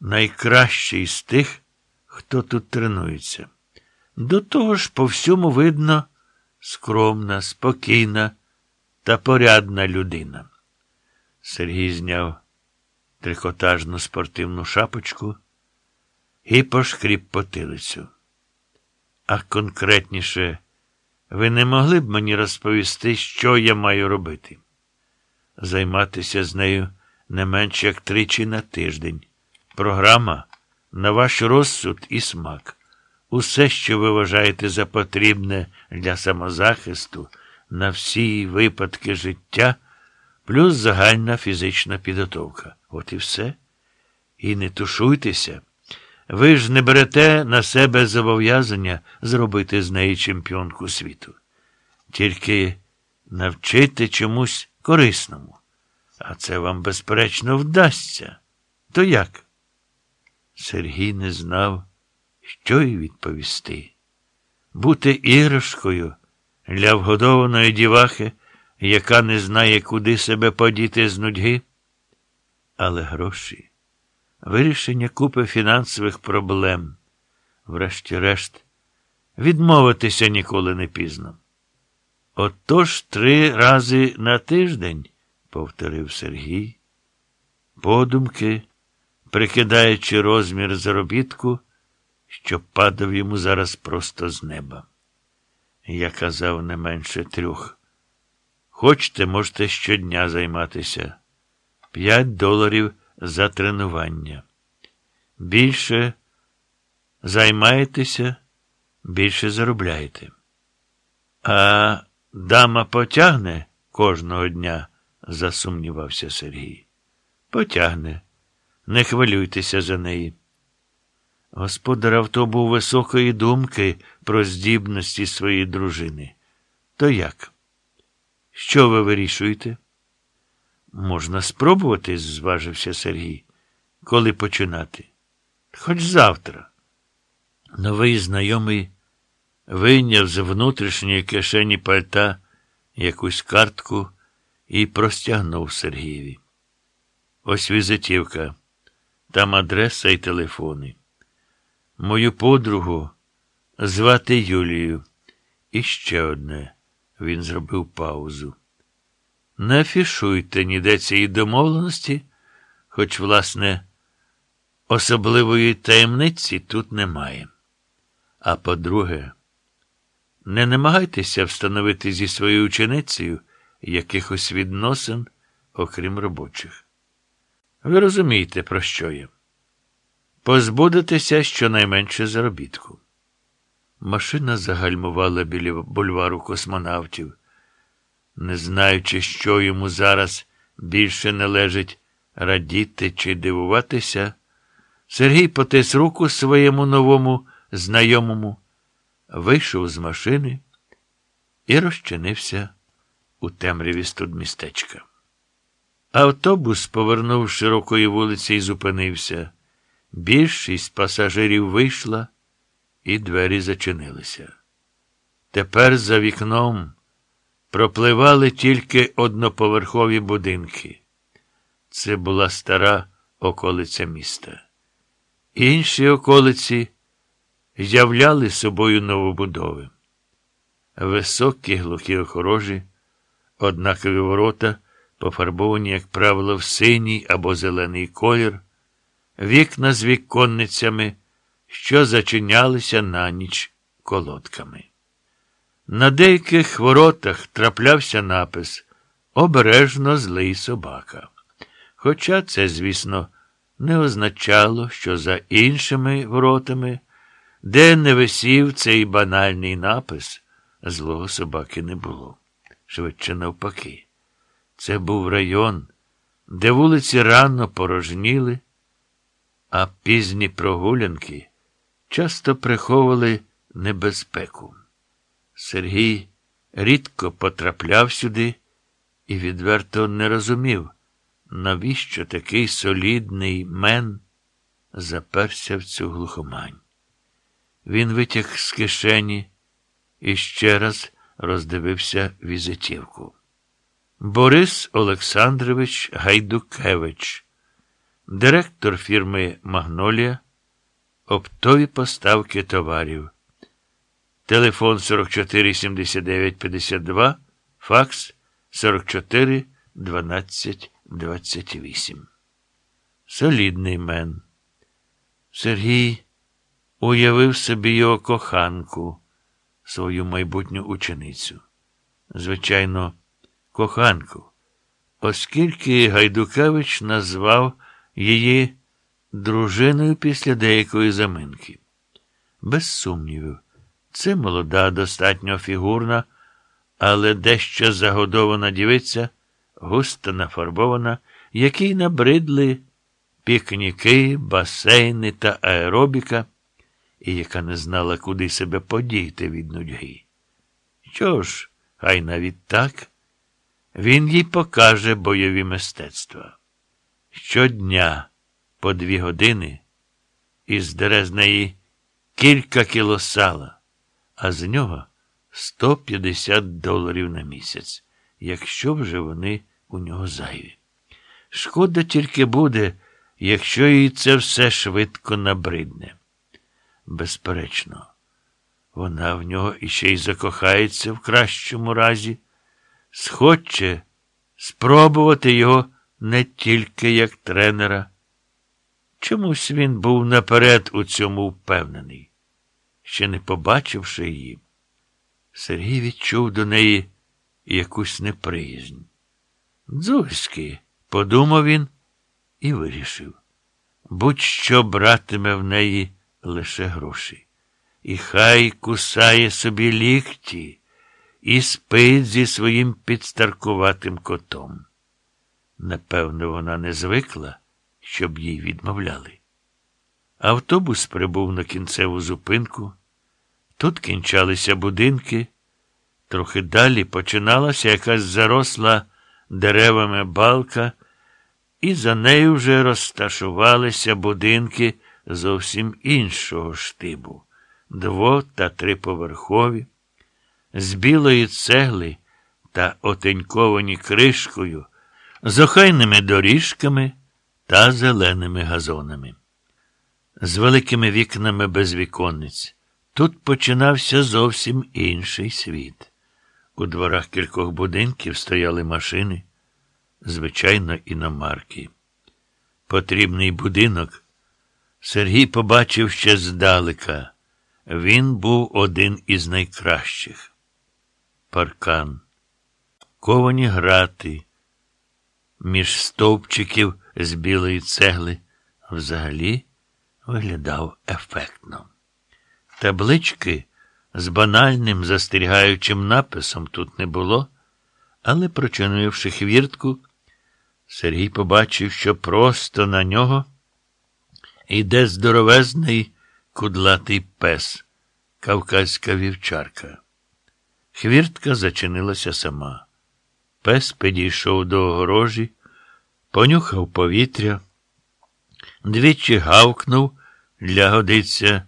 найкращий з тих, хто тут тренується. До того ж, по всьому видно, скромна, спокійна та порядна людина. Сергій зняв трикотажну спортивну шапочку і пошкріб потилицю. А конкретніше, ви не могли б мені розповісти, що я маю робити? Займатися з нею не менше як тричі на тиждень. Програма на ваш розсуд і смак. Усе, що ви вважаєте за потрібне для самозахисту на всі випадки життя, плюс загальна фізична підготовка. От і все. І не тушуйтеся. Ви ж не берете на себе зобов'язання зробити з неї чемпіонку світу. Тільки навчити чомусь корисному. А це вам, безперечно, вдасться. То як? Сергій не знав, що й відповісти. Бути іграшкою для вгодованої дівахи, яка не знає, куди себе подіти з нудьги. Але гроші, вирішення купи фінансових проблем, врешті-решт, відмовитися ніколи не пізно. Отож три рази на тиждень, повторив Сергій, подумки, прикидаючи розмір заробітку, що падав йому зараз просто з неба. Я казав не менше трьох. Хочете, можете щодня займатися. П'ять доларів за тренування. Більше займаєтеся, більше заробляєте. А дама потягне кожного дня, засумнівався Сергій. Потягне. Не хвилюйтеся за неї. Господар авто був високої думки про здібності своєї дружини. То як? Що ви вирішуєте? Можна спробувати, зважився Сергій. Коли починати? Хоч завтра. Новий знайомий вийняв з внутрішньої кишені пальта якусь картку і простягнув Сергієві. Ось візитівка, там адреса і телефони. Мою подругу звати Юлію. І ще одне. Він зробив паузу. Не афішуйте ніде цієї домовленості, хоч, власне, особливої таємниці тут немає. А по-друге, не намагайтеся встановити зі своєю ученицею якихось відносин, окрім робочих. Ви розумієте, про що я? Позбудетеся щонайменше заробітку. Машина загальмувала біля бульвару космонавтів, не знаючи, що йому зараз більше належить радіти чи дивуватися, Сергій потис руку своєму новому знайомому, вийшов з машини і розчинився у темряві студмістечка. Автобус повернув широкої вулиці і зупинився. Більшість пасажирів вийшла, і двері зачинилися. Тепер за вікном пропливали тільки одноповерхові будинки. Це була стара околиця міста. Інші околиці являли собою новобудови. Високі глухі охорожі, однакові ворота, пофарбовані, як правило, в синій або зелений колір вікна з віконницями, що зачинялися на ніч колодками. На деяких воротах траплявся напис Обережно злий собака. Хоча це, звісно, не означало, що за іншими воротами, де не висів цей банальний напис, злого собаки не було. Швидше навпаки. Це був район, де вулиці рано порожніли а пізні прогулянки часто приховували небезпеку. Сергій рідко потрапляв сюди і відверто не розумів, навіщо такий солідний мен заперся в цю глухомань. Він витяг з кишені і ще раз роздивився візитівку. Борис Олександрович Гайдукевич директор фірми Магнолія, оптові поставки товарів. Телефон 44 79 52, факс 44 12 28. Солідний мен. Сергій уявив собі його коханку, свою майбутню ученицю. Звичайно, коханку, оскільки Гайдукевич назвав її дружиною після деякої заминки. Без сумнівів, це молода, достатньо фігурна, але дещо загодована дівиця, густо нафарбована, якій набридли пікніки, басейни та аеробіка, і яка не знала, куди себе подіти від нудьги. Що ж, хай навіть так, він їй покаже бойові мистецтва. Щодня по дві години і здере з неї кілька кіло сала, а з нього 150 доларів на місяць, якщо вже вони у нього зайві. Шкода тільки буде, якщо їй це все швидко набридне. Безперечно, вона в нього іще й закохається в кращому разі, схоче спробувати його не тільки як тренера. Чомусь він був наперед у цьому впевнений. Ще не побачивши її, Сергій відчув до неї якусь неприязнь. Дзузьки, подумав він і вирішив. Будь-що братиме в неї лише гроші. І хай кусає собі лікті і спить зі своїм підстаркуватим котом. Напевно, вона не звикла, щоб їй відмовляли. Автобус прибув на кінцеву зупинку. Тут кінчалися будинки. Трохи далі починалася якась заросла деревами балка, і за нею вже розташувалися будинки зовсім іншого штибу, дво- та триповерхові, з білої цегли та отеньковані кришкою, з охайними доріжками та зеленими газонами. З великими вікнами без віконниць. Тут починався зовсім інший світ. У дворах кількох будинків стояли машини, звичайно, іномарки. Потрібний будинок Сергій побачив ще здалека. Він був один із найкращих. Паркан, ковані грати, між стовпчиків з білої цегли взагалі виглядав ефектно. Таблички з банальним застерігаючим написом тут не було, але, прочинивши хвіртку, Сергій побачив, що просто на нього йде здоровезний кудлатий пес, кавказька вівчарка. Хвіртка зачинилася сама. Пес підійшов до огорожі, понюхав повітря, двічі гавкнув для годиться